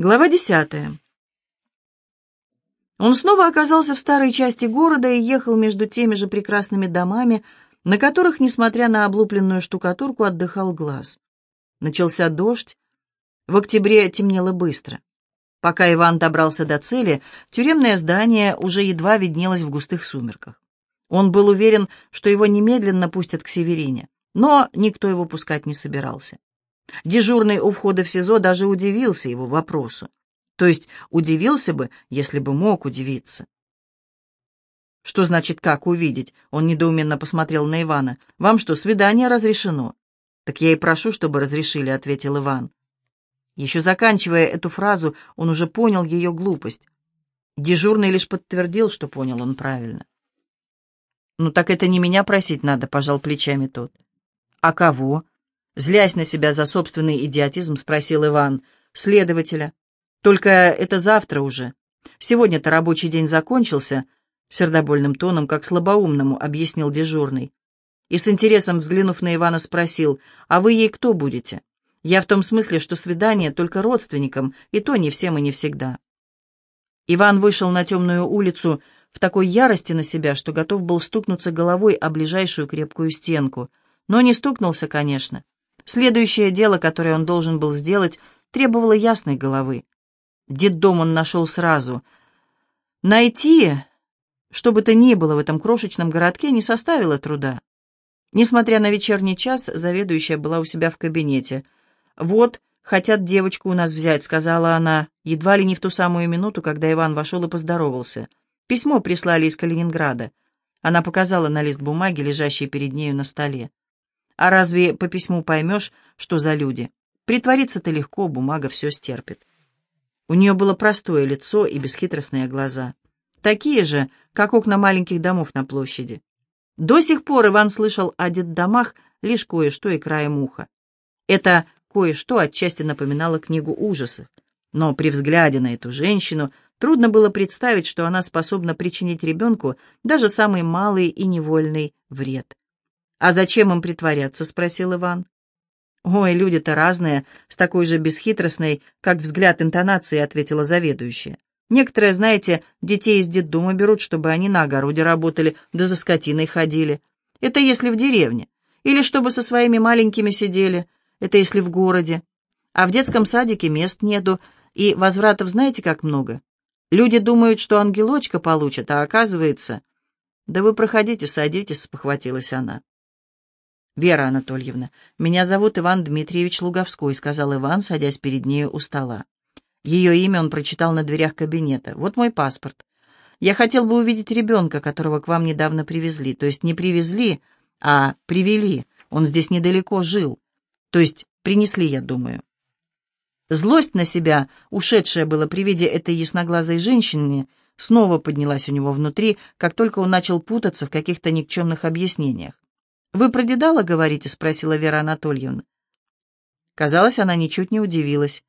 Глава десятая. Он снова оказался в старой части города и ехал между теми же прекрасными домами, на которых, несмотря на облупленную штукатурку, отдыхал глаз. Начался дождь. В октябре темнело быстро. Пока Иван добрался до цели, тюремное здание уже едва виднелось в густых сумерках. Он был уверен, что его немедленно пустят к Северине, но никто его пускать не собирался. Дежурный у входа в СИЗО даже удивился его вопросу. То есть удивился бы, если бы мог удивиться. «Что значит как увидеть?» Он недоуменно посмотрел на Ивана. «Вам что, свидание разрешено?» «Так я и прошу, чтобы разрешили», — ответил Иван. Еще заканчивая эту фразу, он уже понял ее глупость. Дежурный лишь подтвердил, что понял он правильно. «Ну так это не меня просить надо», — пожал плечами тот. «А кого?» Злясь на себя за собственный идиотизм, спросил Иван. «Следователя. Только это завтра уже. Сегодня-то рабочий день закончился», — сердобольным тоном, как слабоумному, объяснил дежурный. И с интересом взглянув на Ивана, спросил, «А вы ей кто будете?» «Я в том смысле, что свидание только родственникам, и то не всем и не всегда». Иван вышел на темную улицу в такой ярости на себя, что готов был стукнуться головой о ближайшую крепкую стенку. Но не стукнулся, конечно. Следующее дело, которое он должен был сделать, требовало ясной головы. Детдом он нашел сразу. Найти, что бы то ни было в этом крошечном городке, не составило труда. Несмотря на вечерний час, заведующая была у себя в кабинете. «Вот, хотят девочку у нас взять», — сказала она, едва ли не в ту самую минуту, когда Иван вошел и поздоровался. «Письмо прислали из Калининграда». Она показала на лист бумаги, лежащий перед нею на столе. А разве по письму поймешь, что за люди? Притвориться-то легко, бумага все стерпит. У нее было простое лицо и бесхитростные глаза. Такие же, как окна маленьких домов на площади. До сих пор Иван слышал о детдомах лишь кое-что и краем уха. Это кое-что отчасти напоминало книгу ужасов. Но при взгляде на эту женщину трудно было представить, что она способна причинить ребенку даже самый малый и невольный вред. «А зачем им притворяться?» — спросил Иван. «Ой, люди-то разные, с такой же бесхитростной, как взгляд интонации», — ответила заведующая. «Некоторые, знаете, детей из детдома берут, чтобы они на огороде работали, да за скотиной ходили. Это если в деревне. Или чтобы со своими маленькими сидели. Это если в городе. А в детском садике мест нету, и возвратов знаете как много? Люди думают, что ангелочка получат, а оказывается... «Да вы проходите, садитесь», — спохватилась она. «Вера Анатольевна, меня зовут Иван Дмитриевич Луговской», — сказал Иван, садясь перед нею у стола. Ее имя он прочитал на дверях кабинета. «Вот мой паспорт. Я хотел бы увидеть ребенка, которого к вам недавно привезли. То есть не привезли, а привели. Он здесь недалеко жил. То есть принесли, я думаю». Злость на себя, ушедшая было при виде этой ясноглазой женщины, снова поднялась у него внутри, как только он начал путаться в каких-то никчемных объяснениях. «Вы про Дедала говорите?» — спросила Вера Анатольевна. Казалось, она ничуть не удивилась.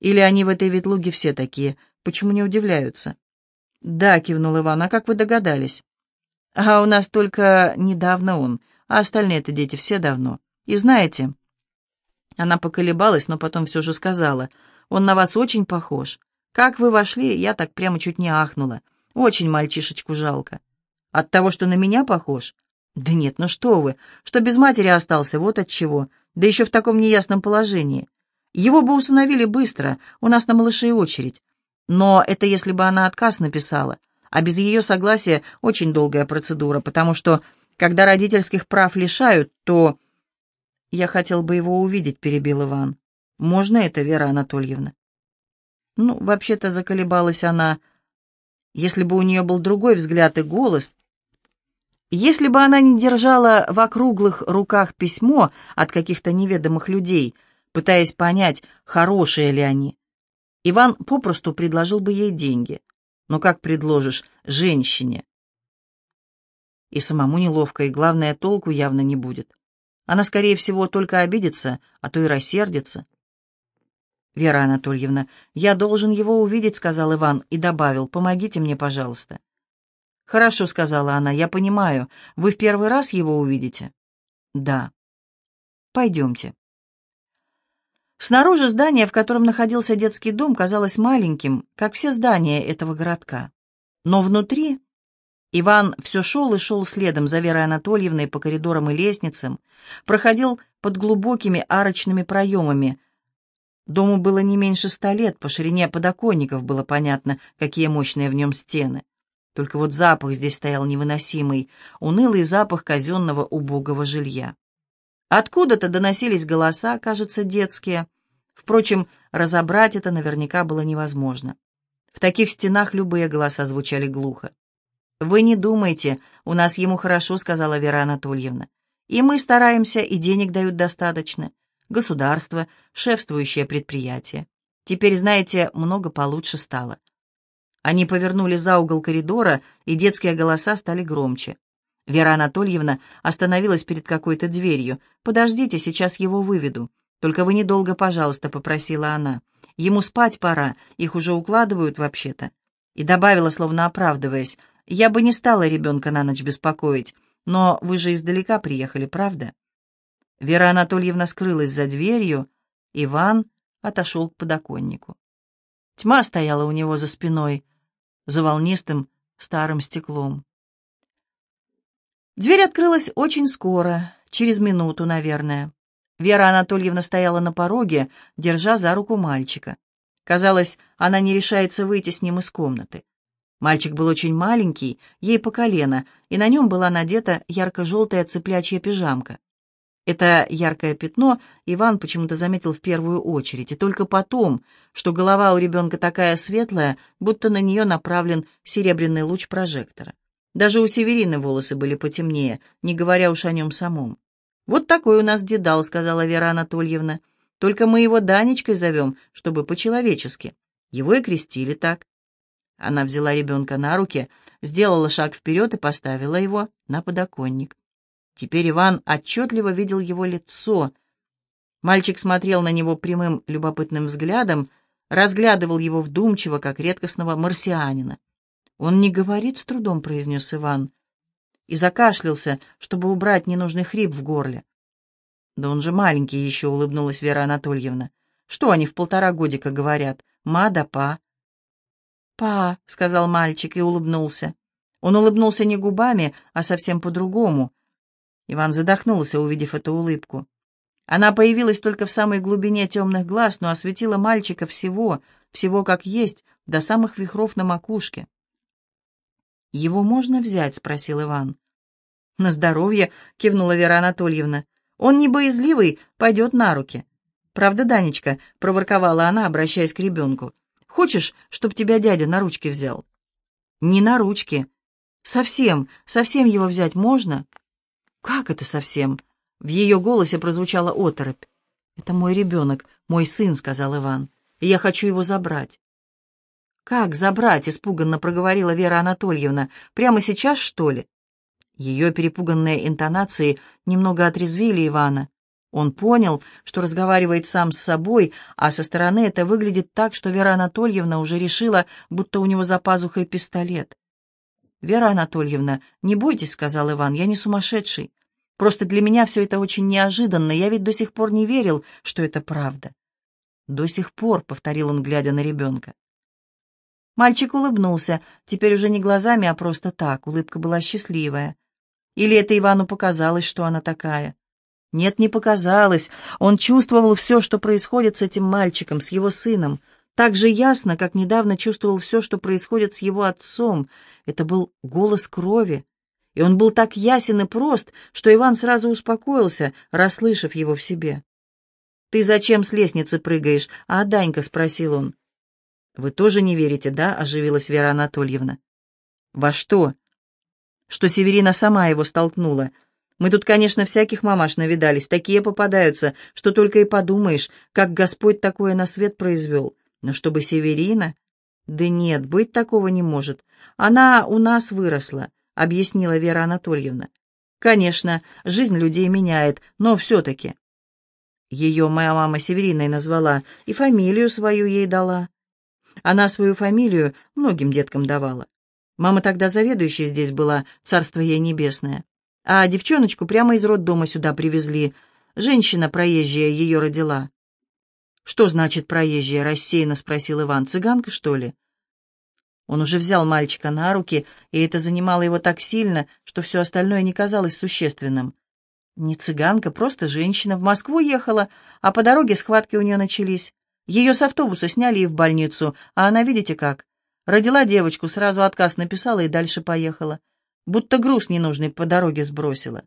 «Или они в этой ветлуге все такие? Почему не удивляются?» «Да», — кивнул Иван, — «а как вы догадались?» «А у нас только недавно он, а остальные-то дети все давно. И знаете...» Она поколебалась, но потом все же сказала, «Он на вас очень похож. Как вы вошли, я так прямо чуть не ахнула. Очень мальчишечку жалко. От того, что на меня похож? «Да нет, ну что вы, что без матери остался, вот от чего, да еще в таком неясном положении. Его бы усыновили быстро, у нас на малышей очередь. Но это если бы она отказ написала, а без ее согласия очень долгая процедура, потому что, когда родительских прав лишают, то...» «Я хотел бы его увидеть», — перебил Иван. «Можно это, Вера Анатольевна?» Ну, вообще-то заколебалась она. Если бы у нее был другой взгляд и голос, если бы она не держала в округлых руках письмо от каких-то неведомых людей, пытаясь понять, хорошие ли они, Иван попросту предложил бы ей деньги. Но как предложишь женщине? И самому неловко, и главное, толку явно не будет. Она, скорее всего, только обидится, а то и рассердится. «Вера Анатольевна, я должен его увидеть», — сказал Иван и добавил, «помогите мне, пожалуйста». «Хорошо», — сказала она, — «я понимаю. Вы в первый раз его увидите?» «Да». «Пойдемте». Снаружи здание, в котором находился детский дом, казалось маленьким, как все здания этого городка. Но внутри Иван все шел и шел следом за Верой Анатольевной по коридорам и лестницам, проходил под глубокими арочными проемами. Дому было не меньше ста лет, по ширине подоконников было понятно, какие мощные в нем стены. Только вот запах здесь стоял невыносимый, унылый запах казенного убогого жилья. Откуда-то доносились голоса, кажется, детские. Впрочем, разобрать это наверняка было невозможно. В таких стенах любые голоса звучали глухо. «Вы не думайте, у нас ему хорошо», — сказала Вера Анатольевна. «И мы стараемся, и денег дают достаточно. Государство, шефствующее предприятие. Теперь, знаете, много получше стало». Они повернули за угол коридора, и детские голоса стали громче. Вера Анатольевна остановилась перед какой-то дверью. «Подождите, сейчас его выведу. Только вы недолго, пожалуйста», — попросила она. «Ему спать пора, их уже укладывают вообще-то». И добавила, словно оправдываясь, я бы не стала ребенка на ночь беспокоить, но вы же издалека приехали, правда?» Вера Анатольевна скрылась за дверью, Иван отошел к подоконнику. Тьма стояла у него за спиной, за волнистым старым стеклом. Дверь открылась очень скоро, через минуту, наверное. Вера Анатольевна стояла на пороге, держа за руку мальчика. Казалось, она не решается выйти с ним из комнаты. Мальчик был очень маленький, ей по колено, и на нем была надета ярко-желтая цыплячья пижамка. Это яркое пятно Иван почему-то заметил в первую очередь, и только потом, что голова у ребенка такая светлая, будто на нее направлен серебряный луч прожектора. Даже у Северины волосы были потемнее, не говоря уж о нем самом. «Вот такой у нас дедал», — сказала Вера Анатольевна. «Только мы его Данечкой зовем, чтобы по-человечески. Его и крестили так. Она взяла ребенка на руки, сделала шаг вперед и поставила его на подоконник. Теперь Иван отчетливо видел его лицо. Мальчик смотрел на него прямым любопытным взглядом, разглядывал его вдумчиво, как редкостного марсианина. «Он не говорит с трудом», — произнес Иван, и закашлялся, чтобы убрать ненужный хрип в горле. «Да он же маленький еще», — улыбнулась Вера Анатольевна. «Что они в полтора годика говорят? Ма да па». «Па», — сказал мальчик и улыбнулся. Он улыбнулся не губами, а совсем по-другому. Иван задохнулся, увидев эту улыбку. Она появилась только в самой глубине темных глаз, но осветила мальчика всего, всего как есть, до самых вихров на макушке. «Его можно взять?» — спросил Иван. «На здоровье», — кивнула Вера Анатольевна. «Он не боязливый, пойдет на руки». «Правда, Данечка?» — проворковала она, обращаясь к ребенку. Хочешь, чтоб тебя дядя на ручки взял?» «Не на ручки. Совсем, совсем его взять можно?» «Как это совсем?» В ее голосе прозвучала оторопь. «Это мой ребенок, мой сын», — сказал Иван. «И я хочу его забрать». «Как забрать?» — испуганно проговорила Вера Анатольевна. «Прямо сейчас, что ли?» Ее перепуганные интонации немного отрезвили Ивана. Он понял, что разговаривает сам с собой, а со стороны это выглядит так, что Вера Анатольевна уже решила, будто у него за пазухой пистолет. «Вера Анатольевна, не бойтесь», — сказал Иван, — «я не сумасшедший. Просто для меня все это очень неожиданно, я ведь до сих пор не верил, что это правда». «До сих пор», — повторил он, глядя на ребенка. Мальчик улыбнулся, теперь уже не глазами, а просто так, улыбка была счастливая. Или это Ивану показалось, что она такая? Нет, не показалось. Он чувствовал все, что происходит с этим мальчиком, с его сыном, так же ясно, как недавно чувствовал все, что происходит с его отцом. Это был голос крови. И он был так ясен и прост, что Иван сразу успокоился, расслышав его в себе. «Ты зачем с лестницы прыгаешь?» «А, Данька?» — спросил он. «Вы тоже не верите, да?» — оживилась Вера Анатольевна. «Во что?» «Что Северина сама его столкнула. Мы тут, конечно, всяких мамаш навидались, такие попадаются, что только и подумаешь, как Господь такое на свет произвел. Но чтобы Северина... Да нет, быть такого не может. Она у нас выросла, объяснила Вера Анатольевна. Конечно, жизнь людей меняет, но все-таки. Ее моя мама Севериной назвала и фамилию свою ей дала. Она свою фамилию многим деткам давала. Мама тогда заведующей здесь была, царство ей небесное. А девчоночку прямо из роддома сюда привезли. Женщина проезжая ее родила. «Что значит проезжая?» — рассеянно спросил Иван. «Цыганка, что ли?» Он уже взял мальчика на руки, и это занимало его так сильно, что все остальное не казалось существенным. Не цыганка, просто женщина. В Москву ехала, а по дороге схватки у нее начались. Ее с автобуса сняли и в больницу, а она, видите как, родила девочку, сразу отказ написала и дальше поехала. Будто груз ненужный по дороге сбросила.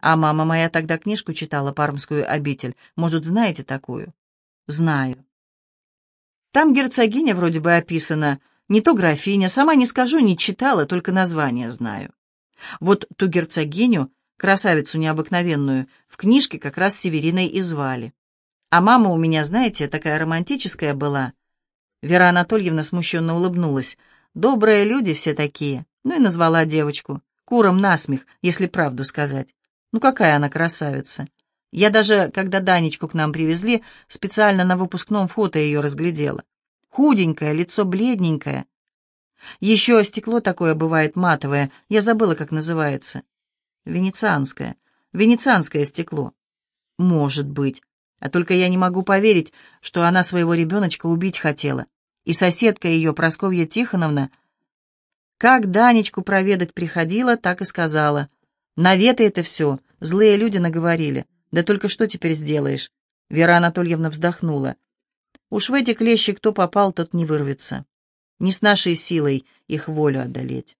А мама моя тогда книжку читала, «Пармскую обитель». Может, знаете такую? Знаю. Там герцогиня вроде бы описана, не то графиня, сама не скажу, не читала, только название знаю. Вот ту герцогиню, красавицу необыкновенную, в книжке как раз Севериной и звали. А мама у меня, знаете, такая романтическая была. Вера Анатольевна смущенно улыбнулась. Добрые люди все такие. Ну и назвала девочку. Куром насмех, если правду сказать. Ну какая она красавица. Я даже, когда Данечку к нам привезли, специально на выпускном фото ее разглядела. Худенькое, лицо бледненькое. Еще стекло такое бывает матовое, я забыла, как называется. Венецианское. Венецианское стекло. Может быть. А только я не могу поверить, что она своего ребеночка убить хотела. И соседка ее, Просковья Тихоновна, как Данечку проведать приходила, так и сказала. Наветы это все, злые люди наговорили. Да только что теперь сделаешь? Вера Анатольевна вздохнула. Уж в эти клещи кто попал, тот не вырвется. Не с нашей силой их волю одолеть.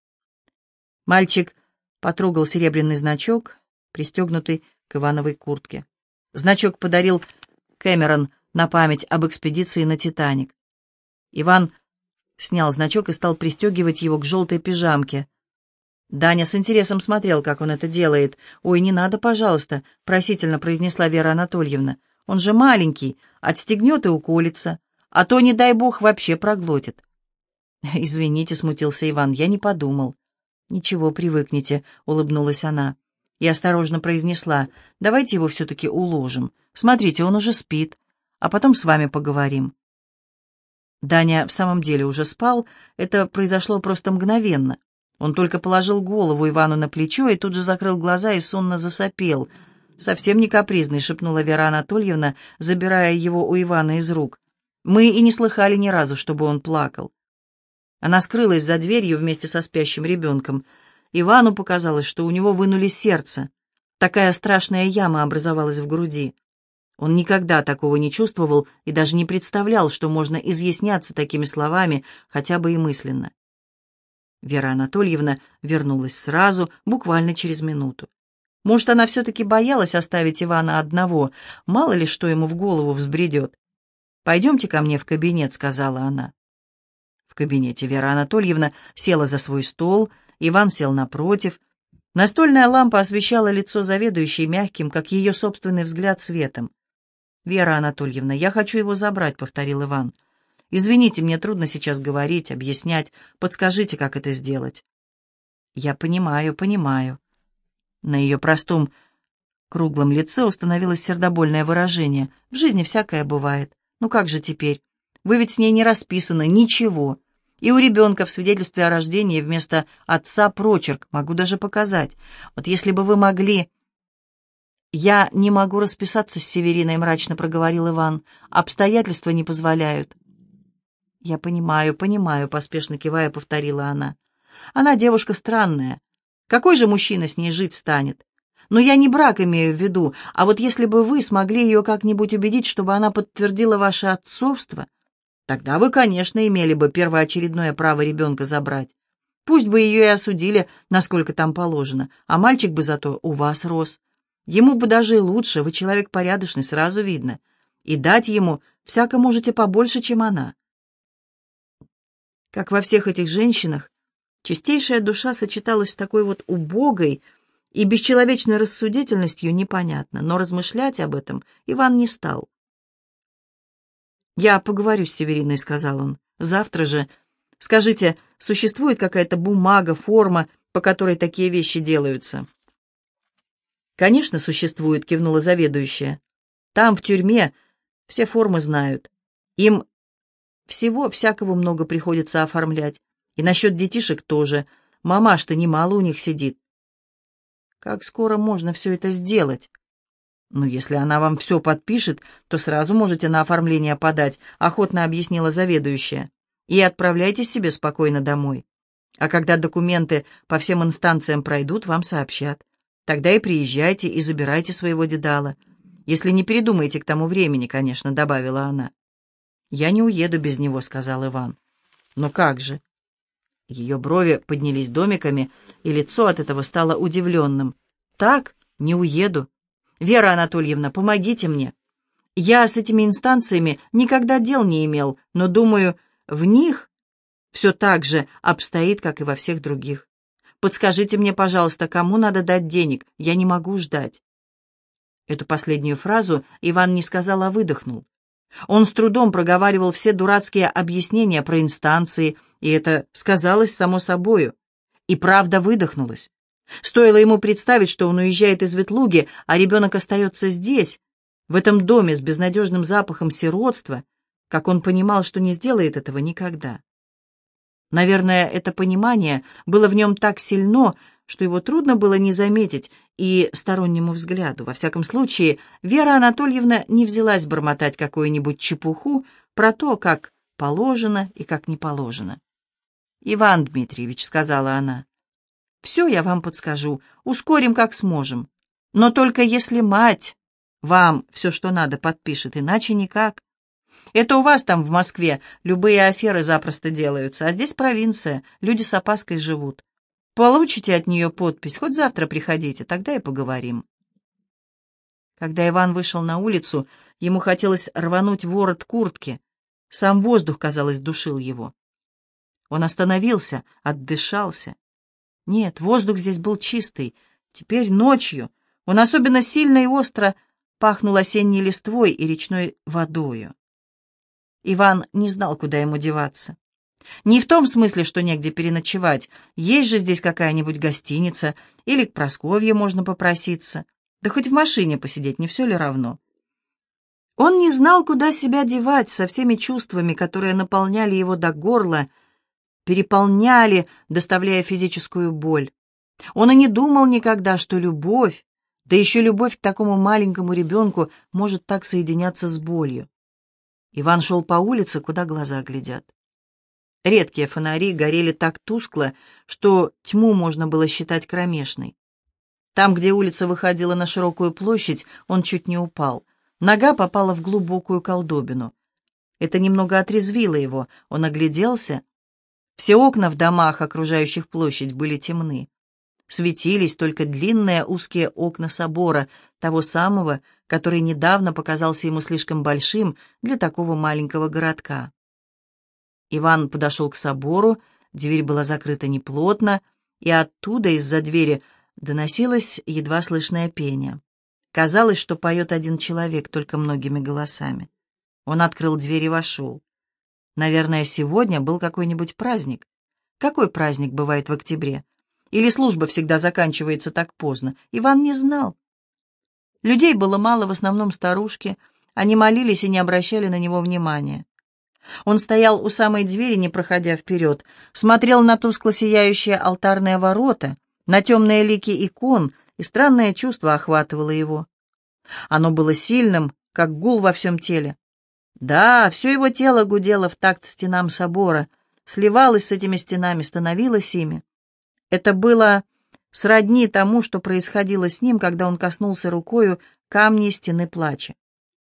Мальчик потрогал серебряный значок, пристегнутый к Ивановой куртке. Значок подарил Кэмерон на память об экспедиции на «Титаник». Иван снял значок и стал пристегивать его к желтой пижамке. Даня с интересом смотрел, как он это делает. «Ой, не надо, пожалуйста», — просительно произнесла Вера Анатольевна. Он же маленький, отстегнет и уколется, а то, не дай бог, вообще проглотит. «Извините», — смутился Иван, — «я не подумал». «Ничего, привыкните», — улыбнулась она. И осторожно произнесла, «Давайте его все-таки уложим. Смотрите, он уже спит, а потом с вами поговорим». Даня в самом деле уже спал, это произошло просто мгновенно. Он только положил голову Ивану на плечо и тут же закрыл глаза и сонно засопел — «Совсем не капризный», — шепнула Вера Анатольевна, забирая его у Ивана из рук. «Мы и не слыхали ни разу, чтобы он плакал». Она скрылась за дверью вместе со спящим ребенком. Ивану показалось, что у него вынули сердце. Такая страшная яма образовалась в груди. Он никогда такого не чувствовал и даже не представлял, что можно изъясняться такими словами, хотя бы и мысленно. Вера Анатольевна вернулась сразу, буквально через минуту. Может, она все-таки боялась оставить Ивана одного, мало ли что ему в голову взбредет. «Пойдемте ко мне в кабинет», — сказала она. В кабинете Вера Анатольевна села за свой стол, Иван сел напротив. Настольная лампа освещала лицо заведующей мягким, как ее собственный взгляд, светом. «Вера Анатольевна, я хочу его забрать», — повторил Иван. «Извините, мне трудно сейчас говорить, объяснять. Подскажите, как это сделать». «Я понимаю, понимаю». На ее простом круглом лице установилось сердобольное выражение. «В жизни всякое бывает. Ну как же теперь? Вы ведь с ней не расписаны, ничего. И у ребенка в свидетельстве о рождении вместо отца прочерк, могу даже показать. Вот если бы вы могли...» «Я не могу расписаться с Севериной», — мрачно проговорил Иван. «Обстоятельства не позволяют». «Я понимаю, понимаю», — поспешно кивая, повторила она. «Она девушка странная. Какой же мужчина с ней жить станет? Но я не брак имею в виду, а вот если бы вы смогли ее как-нибудь убедить, чтобы она подтвердила ваше отцовство, тогда вы, конечно, имели бы первоочередное право ребенка забрать. Пусть бы ее и осудили, насколько там положено, а мальчик бы зато у вас рос. Ему бы даже и лучше, вы человек порядочный, сразу видно. И дать ему всяко можете побольше, чем она. Как во всех этих женщинах, Чистейшая душа сочеталась с такой вот убогой и бесчеловечной рассудительностью непонятно, но размышлять об этом Иван не стал. «Я поговорю с Севериной», — сказал он. «Завтра же. Скажите, существует какая-то бумага, форма, по которой такие вещи делаются?» «Конечно, существует», — кивнула заведующая. «Там, в тюрьме, все формы знают. Им всего всякого много приходится оформлять. И насчет детишек тоже. Мамаш-то немало у них сидит. Как скоро можно все это сделать? «Ну, если она вам все подпишет, то сразу можете на оформление подать», — охотно объяснила заведующая. «И отправляйтесь себе спокойно домой. А когда документы по всем инстанциям пройдут, вам сообщат. Тогда и приезжайте и забирайте своего дедала. Если не передумаете к тому времени, конечно», — добавила она. «Я не уеду без него», — сказал Иван. «Но как же?» Ее брови поднялись домиками, и лицо от этого стало удивленным. «Так, не уеду. Вера Анатольевна, помогите мне. Я с этими инстанциями никогда дел не имел, но, думаю, в них все так же обстоит, как и во всех других. Подскажите мне, пожалуйста, кому надо дать денег? Я не могу ждать». Эту последнюю фразу Иван не сказал, а выдохнул. Он с трудом проговаривал все дурацкие объяснения про инстанции, и это сказалось само собою. И правда выдохнулась. Стоило ему представить, что он уезжает из Ветлуги, а ребенок остается здесь, в этом доме с безнадежным запахом сиротства, как он понимал, что не сделает этого никогда. Наверное, это понимание было в нем так сильно, что его трудно было не заметить и стороннему взгляду. Во всяком случае, Вера Анатольевна не взялась бормотать какую-нибудь чепуху про то, как положено и как не положено. «Иван Дмитриевич», — сказала она, — «все я вам подскажу, ускорим как сможем. Но только если мать вам все, что надо, подпишет, иначе никак. Это у вас там в Москве любые аферы запросто делаются, а здесь провинция, люди с опаской живут. Получите от нее подпись, хоть завтра приходите, тогда и поговорим. Когда Иван вышел на улицу, ему хотелось рвануть ворот куртки. Сам воздух, казалось, душил его. Он остановился, отдышался. Нет, воздух здесь был чистый. Теперь ночью он особенно сильно и остро пахнул осенней листвой и речной водою. Иван не знал, куда ему деваться. Не в том смысле, что негде переночевать. Есть же здесь какая-нибудь гостиница, или к Просковье можно попроситься. Да хоть в машине посидеть, не все ли равно? Он не знал, куда себя девать со всеми чувствами, которые наполняли его до горла, переполняли, доставляя физическую боль. Он и не думал никогда, что любовь, да еще любовь к такому маленькому ребенку, может так соединяться с болью. Иван шел по улице, куда глаза глядят. Редкие фонари горели так тускло, что тьму можно было считать кромешной. Там, где улица выходила на широкую площадь, он чуть не упал. Нога попала в глубокую колдобину. Это немного отрезвило его. Он огляделся. Все окна в домах, окружающих площадь, были темны. Светились только длинные узкие окна собора, того самого, который недавно показался ему слишком большим для такого маленького городка. Иван подошел к собору, дверь была закрыта неплотно, и оттуда, из-за двери, доносилось едва слышное пение. Казалось, что поет один человек, только многими голосами. Он открыл дверь и вошел. Наверное, сегодня был какой-нибудь праздник. Какой праздник бывает в октябре? Или служба всегда заканчивается так поздно? Иван не знал. Людей было мало, в основном старушки. Они молились и не обращали на него внимания. Он стоял у самой двери, не проходя вперед, смотрел на тускло сияющие алтарные ворота, на темные лики икон, и странное чувство охватывало его. Оно было сильным, как гул во всем теле. Да, все его тело гудело в такт стенам собора, сливалось с этими стенами, становилось ими. Это было сродни тому, что происходило с ним, когда он коснулся рукою камней стены плача.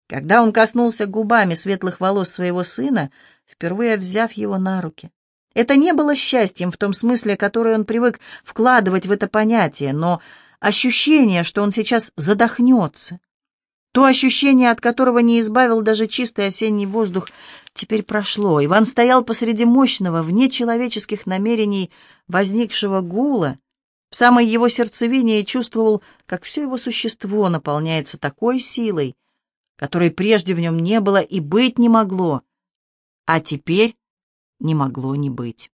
Когда он коснулся губами светлых волос своего сына, впервые взяв его на руки. Это не было счастьем в том смысле, который он привык вкладывать в это понятие, но ощущение, что он сейчас задохнется. То ощущение, от которого не избавил даже чистый осенний воздух, теперь прошло. Иван стоял посреди мощного, вне человеческих намерений возникшего гула, в самой его сердцевине и чувствовал, как все его существо наполняется такой силой, которой прежде в нем не было и быть не могло, а теперь не могло не быть.